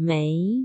没